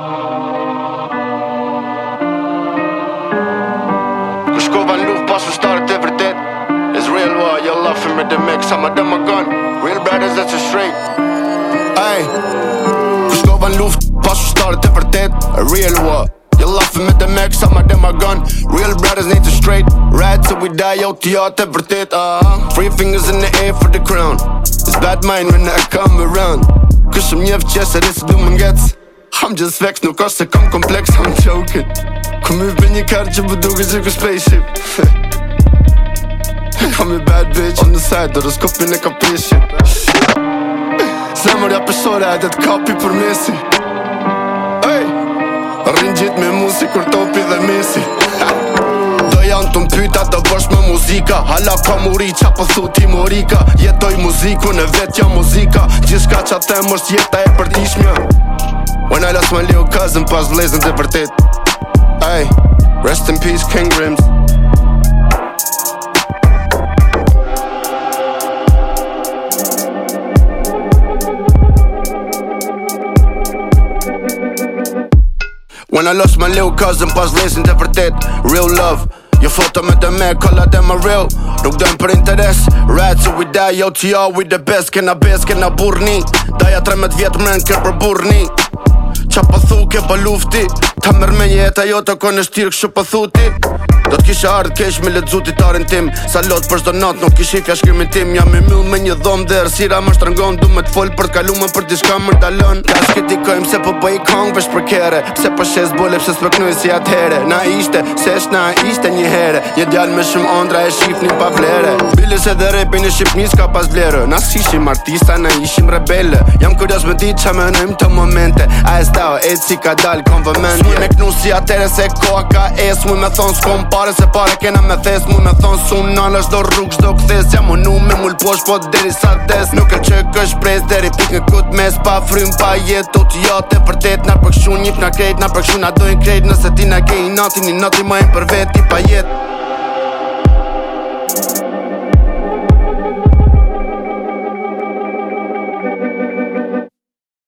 luft It's real war, you're laughing me the mix I'm a demagogue, real brothers that's a straight Ej, ku shkova në luft Pas started e vërtet, real war you laughing me the mix, I'm a demagogue Real brothers need to straight Ride till we die, out the e ah. Three fingers in the air for the crown It's bad mind when I come around Kush më njef qesë, resi du më ngecë I'm just vexed, nuk është se kam complex, I'm choking Come me vë një kërë që bëdu gëzë kë spaceship I'm a bad bitch on the side, do të skupi në kapishe Zemër ja pëshore, ajde të kapi për mesi hey! Rinë gjitë me musi, kur topi dhe mesi Janë të mpyta do bësh me muzika Hala ka muri qa pëthu ti morika Jetoj muziku në vetja muzika Gjithka qa temë është jeta e përtishmja When I lost my little cousin, pas blazing and departed. Ay, rest in peace, King Grims. When I lost my little cousin, pas lezen and departed. Real love. your photo met the man, call out a real. Roep duim per interes. right so we die, yo, TR, we the best. Kena biz, kena burni. Daja tre me të vjetë mren, kër për burni. Qa pëthu po ke bë po lufti Ta mërme një eta jo Ta kone shtirë kështu pëthuti po Do t'kisha ardhë kesh me le dzut tarin tim Sa për shdo nuk kishin fja shkrimin tim Jam me mill me një dhomë dhe rësira më shtrëngon Du me t'fol për t'kalu me për dishka më rdalon Ka shkiti se po bëj i kong vesh për kere Se për po shes bole pëse së përknu si atë Na ishte, se sh na ishte një here Një djal me shumë ondra e shif një pa vlere Bile se dhe repi një shif një s'ka pas vlerë Na s'ishim artista, na ishim rebelle Jam kërdoz me dit qa me n Ajës A e cika dal konvëmendje Smoj me knu si atere se koka e Smoj me thonë s'kom pa pare se pare kena me thes Mu me thonë sun në në shdo rrug shdo këthes Jam u nu me mull posh po deri sa des Nuk e që kësh prez deri pik në kut mes Pa frym pa jet të të jote për tet Nar përkshun njip nar krejt nar përkshun Na dojnë krejt nëse ti na kej I natin ma e për e që për tet ti I natin ma e për veti pa jet